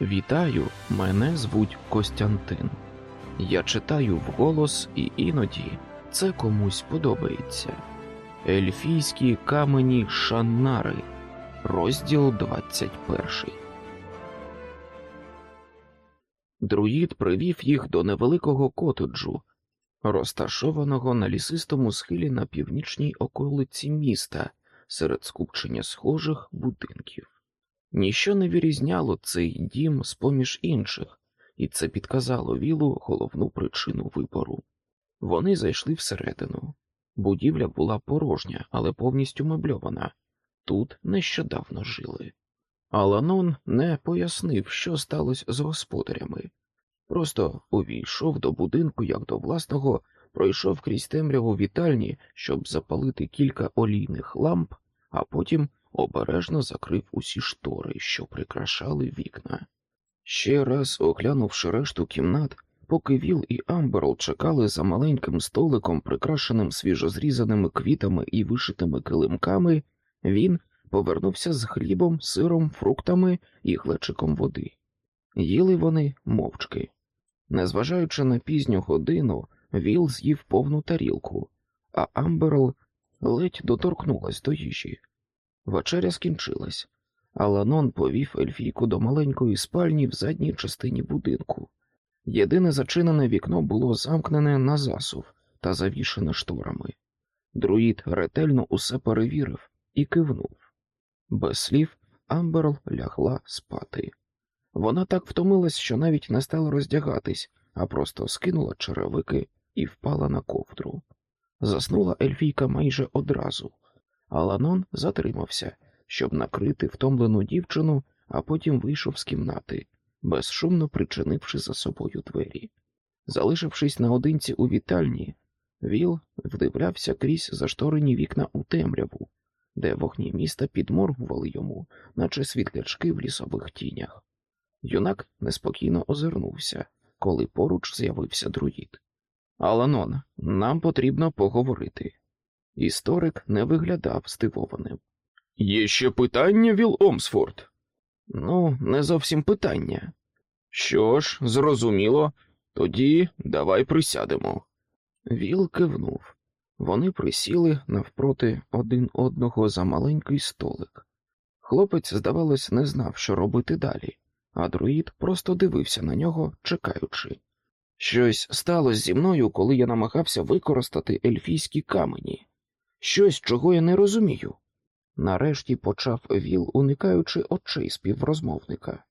Вітаю, мене звуть Костянтин. Я читаю вголос, і іноді це комусь подобається. Ельфійські камені Шаннари, розділ 21. Друїд привів їх до невеликого котеджу, розташованого на лісистому схилі на північній околиці міста серед скупчення схожих будинків. Ніщо не вирізняло цей дім з поміж інших, і це підказало Вілу головну причину вибору. Вони зайшли всередину. Будівля була порожня, але повністю мебльована. Тут нещодавно жили. Аланон не пояснив, що сталося з господарями, просто увійшов до будинку як до власного, пройшов крізь темряву вітальні, щоб запалити кілька олійних ламп, а потім обережно закрив усі штори, що прикрашали вікна. Ще раз оглянувши решту кімнат, поки Віл і Амберл чекали за маленьким столиком, прикрашеним свіжозрізаними квітами і вишитими килимками, він повернувся з хлібом, сиром, фруктами і глечиком води. Їли вони мовчки. Незважаючи на пізню годину, Віл з'їв повну тарілку, а Амберл ледь доторкнулась до їжі. Вечеря скінчилась, Аланон повів ельфійку до маленької спальні в задній частині будинку. Єдине зачинене вікно було замкнене на засув та завішене шторами. Друїд ретельно усе перевірив і кивнув. Без слів Амберл лягла спати. Вона так втомилась, що навіть не стала роздягатись, а просто скинула черевики і впала на ковдру. Заснула ельфійка майже одразу. Аланон затримався, щоб накрити втомлену дівчину, а потім вийшов з кімнати, безшумно причинивши за собою двері. Залишившись наодинці у вітальні, Віл вдивлявся крізь зашторені вікна у темряву, де вогні міста підморгували йому, наче світлячки в лісових тінях. Юнак неспокійно озирнувся, коли поруч з'явився друїд. Аланон, нам потрібно поговорити. Історик не виглядав здивованим. Є ще питання, Віл Омсфорд? Ну, не зовсім питання. Що ж, зрозуміло, тоді давай присядемо. Віл кивнув. Вони присіли навпроти один одного за маленький столик. Хлопець, здавалось, не знав, що робити далі, а друїд просто дивився на нього, чекаючи. Щось сталося зі мною, коли я намагався використати ельфійські камені щось, чого я не розумію. Нарешті почав Віл, уникаючи очей співрозмовника.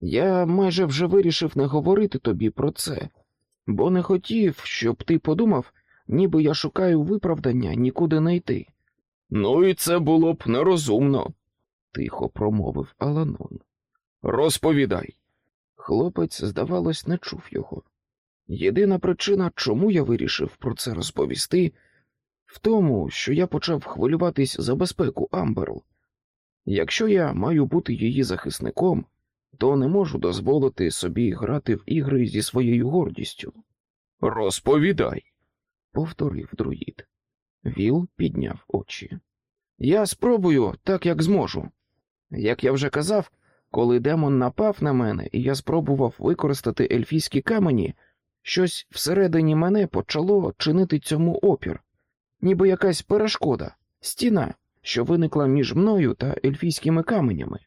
Я майже вже вирішив не говорити тобі про це, бо не хотів, щоб ти подумав, ніби я шукаю виправдання нікуди не йти. Ну, і це було б нерозумно, тихо промовив Аланон. Розповідай. Хлопець, здавалось, не чув його. Єдина причина, чому я вирішив про це розповісти, в тому, що я почав хвилюватись за безпеку Амберл. Якщо я маю бути її захисником, то не можу дозволити собі грати в ігри зі своєю гордістю. Розповідай, повторив друїд. Віл підняв очі. Я спробую так, як зможу. Як я вже казав, коли демон напав на мене, і я спробував використати ельфійські камені, щось всередині мене почало чинити цьому опір ніби якась перешкода, стіна, що виникла між мною та ельфійськими каменями.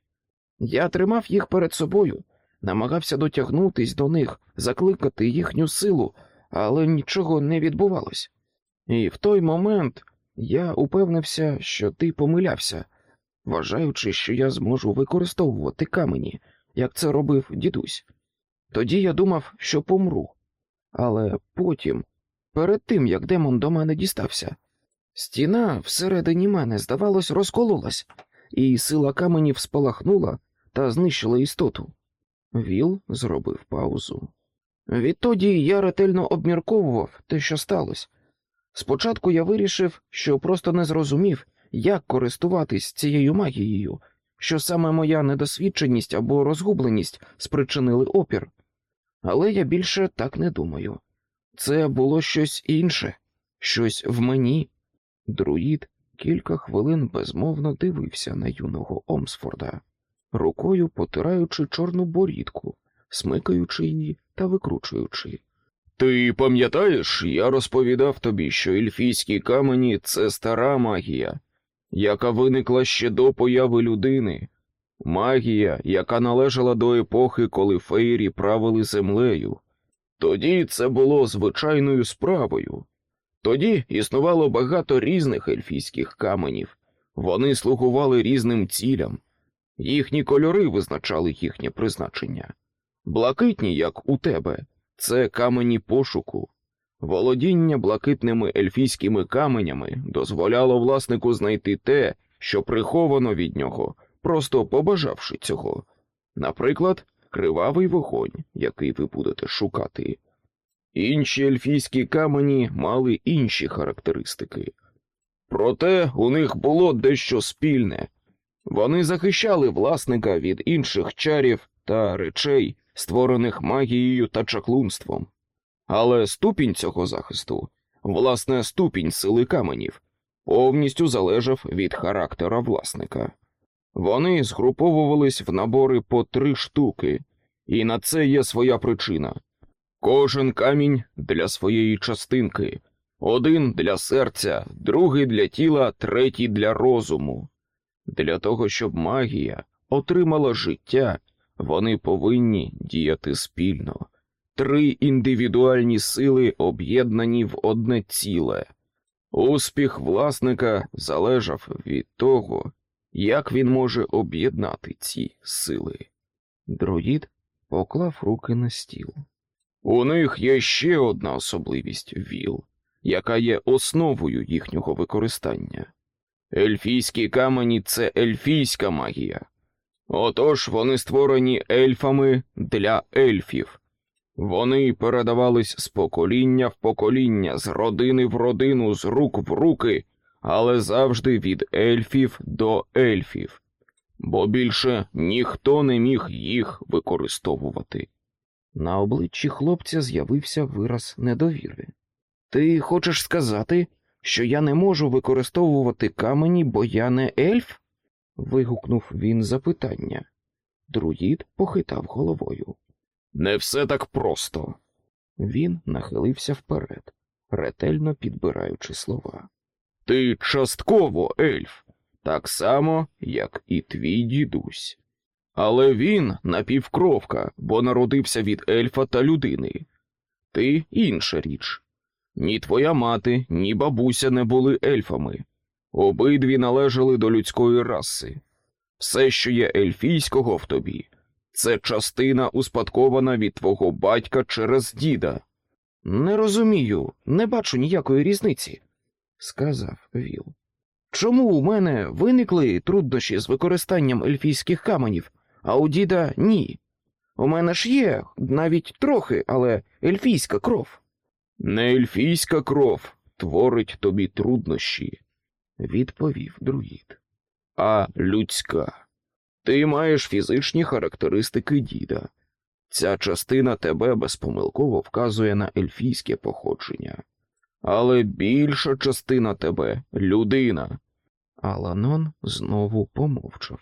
Я тримав їх перед собою, намагався дотягнутись до них, закликати їхню силу, але нічого не відбувалось. І в той момент я упевнився, що ти помилявся, вважаючи, що я зможу використовувати камені, як це робив дідусь. Тоді я думав, що помру, але потім, перед тим як демон до мене дістався, Стіна всередині мене, здавалось, розкололась, і сила каменів спалахнула та знищила істоту. Віл зробив паузу. Відтоді я ретельно обмірковував те, що сталося. Спочатку я вирішив, що просто не зрозумів, як користуватись цією магією, що саме моя недосвідченість або розгубленість спричинили опір. Але я більше так не думаю. Це було щось інше, щось в мені. Друїд кілька хвилин безмовно дивився на юного Омсфорда. рукою потираючи чорну борідку, смикаючи її та викручуючи. Ти пам'ятаєш, я розповідав тобі, що ельфійські камені це стара магія, яка виникла ще до появи людини, магія, яка належала до епохи, коли фейрі правили землею. Тоді це було звичайною справою. Тоді існувало багато різних ельфійських каменів, вони слугували різним цілям, їхні кольори визначали їхнє призначення. Блакитні, як у тебе, це камені пошуку. Володіння блакитними ельфійськими каменями дозволяло власнику знайти те, що приховано від нього, просто побажавши цього. Наприклад, кривавий вогонь, який ви будете шукати. Інші ельфійські камені мали інші характеристики. Проте у них було дещо спільне вони захищали власника від інших чарів та речей, створених магією та чаклунством. Але ступінь цього захисту, власне, ступінь сили каменів, повністю залежав від характера власника. Вони згруповувались в набори по три штуки, і на це є своя причина. Кожен камінь для своєї частинки, один для серця, другий для тіла, третій для розуму. Для того, щоб магія отримала життя, вони повинні діяти спільно. Три індивідуальні сили об'єднані в одне ціле. Успіх власника залежав від того, як він може об'єднати ці сили. Друїд поклав руки на стіл. У них є ще одна особливість віл, яка є основою їхнього використання. Ельфійські камені це ельфійська магія. Отож вони створені ельфами для ельфів. Вони передавались з покоління в покоління, з родини в родину, з рук в руки, але завжди від ельфів до ельфів, бо більше ніхто не міг їх використовувати. На обличчі хлопця з'явився вираз недовіри. Ти хочеш сказати, що я не можу використовувати камені, бо я не ельф? вигукнув він запитання. Друїд похитав головою. Не все так просто. Він нахилився вперед, ретельно підбираючи слова. Ти частково ельф, так само, як і твій дідусь. Але він напівкровка, бо народився від ельфа та людини. Ти інша річ. Ні твоя мати, ні бабуся не були ельфами. Обидві належали до людської раси. Все, що є ельфійського в тобі, це частина успадкована від твого батька через діда. Не розумію, не бачу ніякої різниці, сказав Віл. Чому у мене виникли труднощі з використанням ельфійських каменів, а у діда ні? У мене ж є навіть трохи, але ельфійська кров. Не ельфійська кров творить тобі труднощі, відповів друїд, а людська. Ти маєш фізичні характеристики діда. Ця частина тебе безпомилково вказує на ельфійське походження, але більша частина тебе людина. Аланон знову помовчав.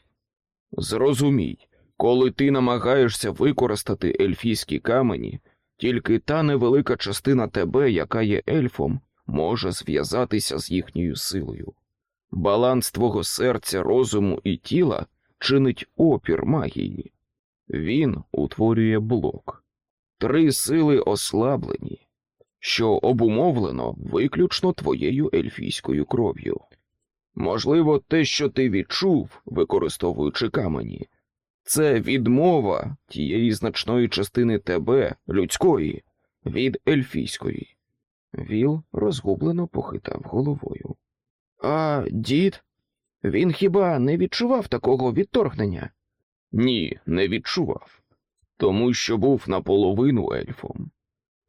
Зрозумій, коли ти намагаєшся використати ельфійські камені, тільки та невелика частина тебе, яка є ельфом, може зв'язатися з їхньою силою. Баланс твого серця, розуму і тіла чинить опір магії. Він утворює блок. Три сили ослаблені, що обумовлено виключно твоєю ельфійською кров'ю. Можливо, те, що ти відчув, використовуючи камені, це відмова тієї значної частини тебе, людської, від ельфійської. Віл розгублено похитав головою. А дід? Він хіба не відчував такого відторгнення? Ні, не відчував, тому що був наполовину ельфом.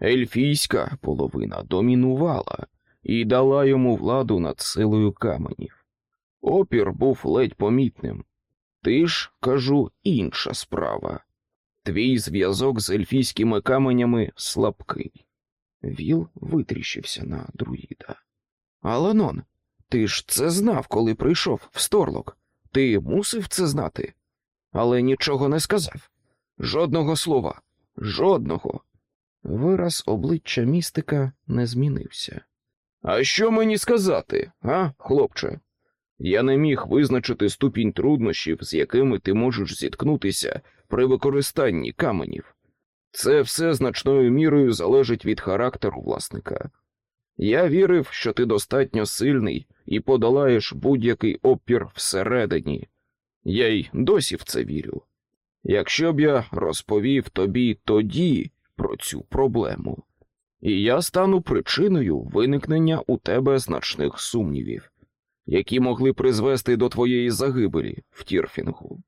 Ельфійська половина домінувала і дала йому владу над силою каменів. Опір був ледь помітним. Ти ж, кажу, інша справа. Твій зв'язок з ельфійськими каменями слабкий. Віл витріщився на друїда. Аланон, ти ж це знав, коли прийшов в сторлок. Ти мусив це знати? але нічого не сказав. Жодного слова, жодного. Вираз обличчя містика не змінився. А що мені сказати, а, хлопче? Я не міг визначити ступінь труднощів, з якими ти можеш зіткнутися при використанні каменів. Це все значною мірою залежить від характеру власника. Я вірив, що ти достатньо сильний і подолаєш будь-який опір всередині. Я й досі в це вірю. Якщо б я розповів тобі тоді про цю проблему, і я стану причиною виникнення у тебе значних сумнівів, які могли призвести до твоєї загибелі в Тірфінгу.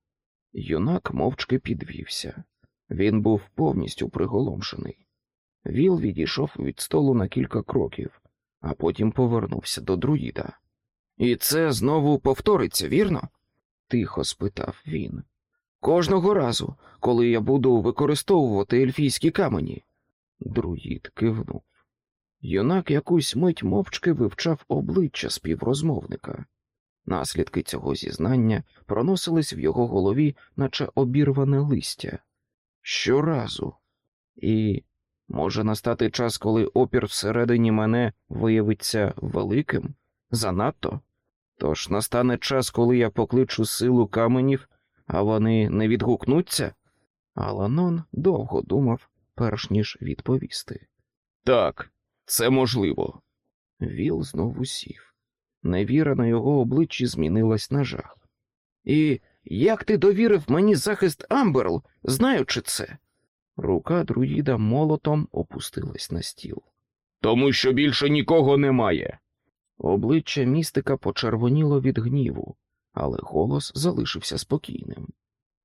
Юнак мовчки підвівся. Він був повністю приголомшений. Віл відійшов від столу на кілька кроків, а потім повернувся до друїда. І це знову повториться, вірно? тихо спитав він. Кожного разу, коли я буду використовувати ельфійські камені. Друїд кивнув. Юнак якусь мить мовчки вивчав обличчя співрозмовника. Наслідки цього зізнання проносились в його голові, наче обірване листя. Щоразу. І може настати час, коли опір всередині мене виявиться великим, занадто. Тож настане час, коли я покличу силу каменів, а вони не відгукнуться. Аланон довго думав, перш ніж відповісти. Так, це можливо. Віл знову сів. Невіра на його обличчі змінилась на жах. І як ти довірив мені захист Амберл, знаючи це? Рука друїда молотом опустилась на стіл. Тому що більше нікого немає. Обличчя містика почервоніло від гніву, але голос залишився спокійним.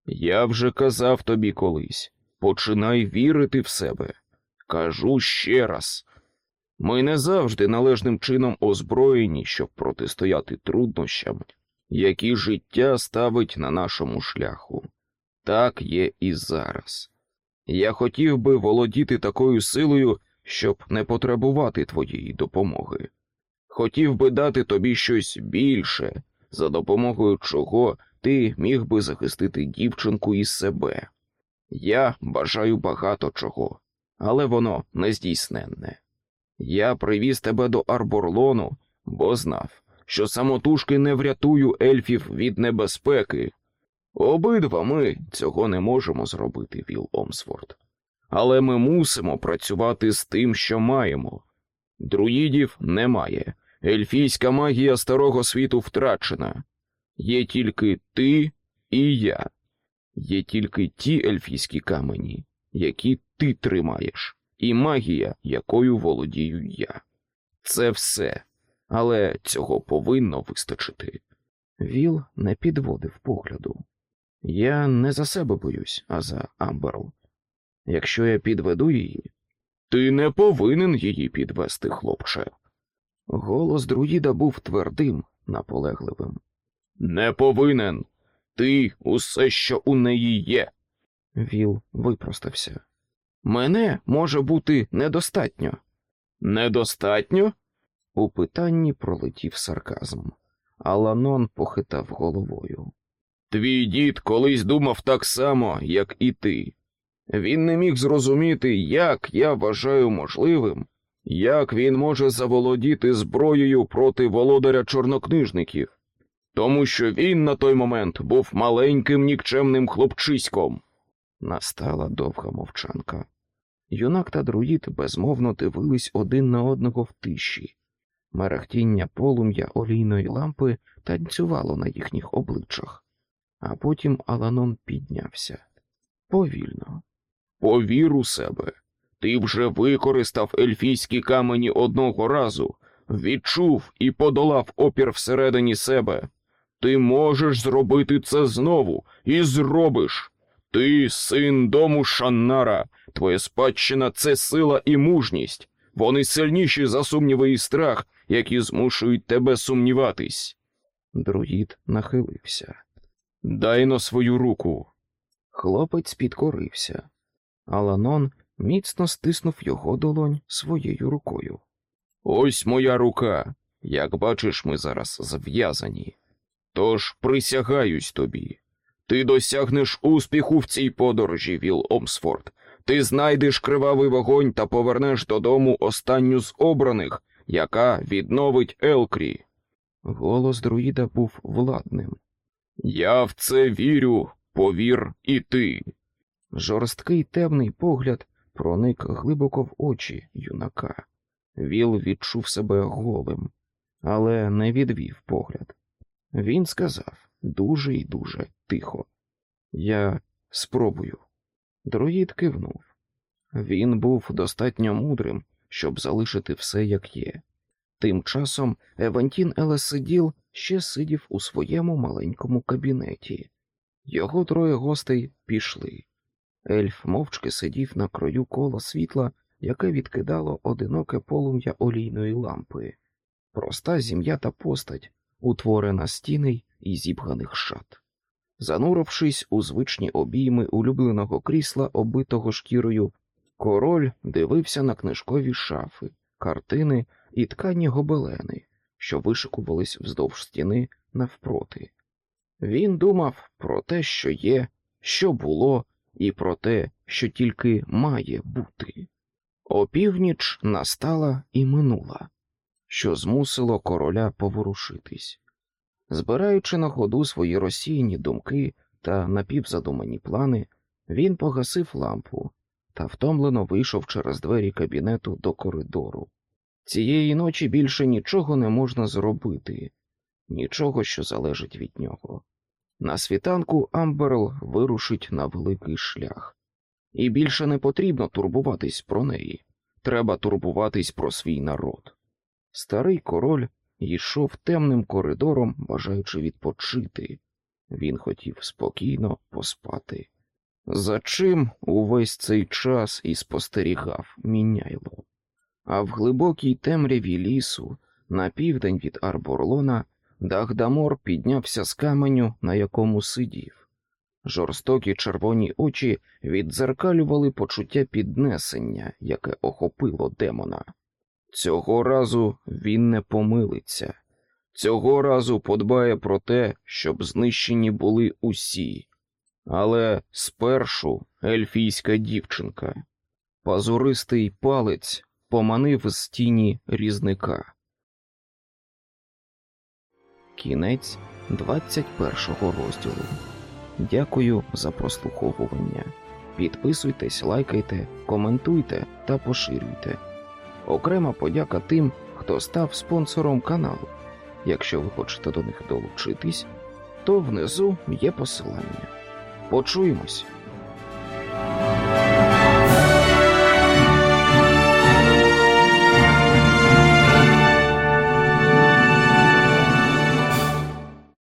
Я вже казав тобі колись починай вірити в себе. Кажу ще раз. Ми не завжди належним чином озброєні, щоб протистояти труднощам, які життя ставить на нашому шляху. Так є і зараз. Я хотів би володіти такою силою, щоб не потребувати твоєї допомоги. Хотів би дати тобі щось більше, за допомогою чого ти міг би захистити дівчинку і себе. Я бажаю багато чого, але воно нездійсненне. Я привіз тебе до Арборлону, бо знав, що самотужки не врятую ельфів від небезпеки. Обидва ми цього не можемо зробити, Віл Омсфорд. Але ми мусимо працювати з тим, що маємо. Друїдів немає, ельфійська магія старого світу втрачена. Є тільки ти і я. Є тільки ті ельфійські камені, які ти тримаєш, і магія, якою володію я. Це все, але цього повинно вистачити. Віл не підводив погляду. Я не за себе боюсь, а за Амберл. Якщо я підведу її, ти не повинен її підвести, хлопче. Голос друїда був твердим, наполегливим. Не повинен. Ти усе, що у неї є. Віл випростався. Мене може бути недостатньо. Недостатньо? У питанні пролетів сарказм, а Ланон похитав головою. Твій дід колись думав так само, як і ти. Він не міг зрозуміти, як я вважаю можливим, як він може заволодіти зброєю проти володаря чорнокнижників, тому що він на той момент був маленьким нікчемним хлопчиськом. Настала довга мовчанка. Юнак та друїд безмовно дивились один на одного в тиші. Мерехтіння полум'я олійної лампи танцювало на їхніх обличчях, а потім Аланон піднявся повільно. Повір у себе. Ти вже використав ельфійські камені одного разу, відчув і подолав опір всередині себе. Ти можеш зробити це знову і зробиш. Ти син дому Шаннара, твоя спадщина це сила і мужність. Вони сильніші за сумніви і страх, які змушують тебе сумніватись. Друїд нахилився. Дай на свою руку. Хлопець підкорився. Аланон міцно стиснув його долонь своєю рукою. Ось моя рука. Як бачиш, ми зараз зв'язані. Тож присягаюсь тобі. Ти досягнеш успіху в цій подорожі, Віл Омсфорд. Ти знайдеш кривавий вогонь та повернеш додому останню з обраних, яка відновить Елкрі. Голос друїда був владним. Я в це вірю, повір і ти. Жорсткий темний погляд проник глибоко в очі юнака. Віл відчув себе голим, але не відвів погляд. Він сказав дуже і дуже тихо. Я спробую. Друїд кивнув. Він був достатньо мудрим, щоб залишити все як є. Тим часом Евантін Елесиділ ще сидів у своєму маленькому кабінеті. Його троє гостей пішли. Ельф мовчки сидів на краю кола світла, яке відкидало одиноке полум'я олійної лампи, проста зім'ята постать, утворена стіней і зібганих шат. Занурившись у звичні обійми улюбленого крісла, оббитого шкірою, король дивився на книжкові шафи, картини і ткані гобелени, що вишикувались вздовж стіни навпроти. Він думав про те, що є, що було, і про те, що тільки має бути. Опівніч настала і минула, що змусило короля поворушитись. Збираючи на ходу свої розсіяні думки та напівзадумані плани, він погасив лампу та втомлено вийшов через двері кабінету до коридору. Цієї ночі більше нічого не можна зробити, нічого, що залежить від нього. На світанку Амберл вирушить на великий шлях, і більше не потрібно турбуватись про неї. Треба турбуватись про свій народ. Старий король йшов темним коридором, бажаючи відпочити. Він хотів спокійно поспати. За чим увесь цей час і спостерігав міняйло. А в глибокій темряві лісу, на південь від Арборлона, Дагдамор піднявся з каменю, на якому сидів. Жорстокі червоні очі віддзеркалювали почуття піднесення, яке охопило демона. Цього разу він не помилиться, цього разу подбає про те, щоб знищені були усі. Але спершу ельфійська дівчинка, пазуристий палець поманив з тіні різника. Кінець 21 розділу. Дякую за прослуховування. Підписуйтесь, лайкайте, коментуйте та поширюйте. Окрема подяка тим, хто став спонсором каналу. Якщо ви хочете до них долучитись, то внизу є посилання. Почуємось!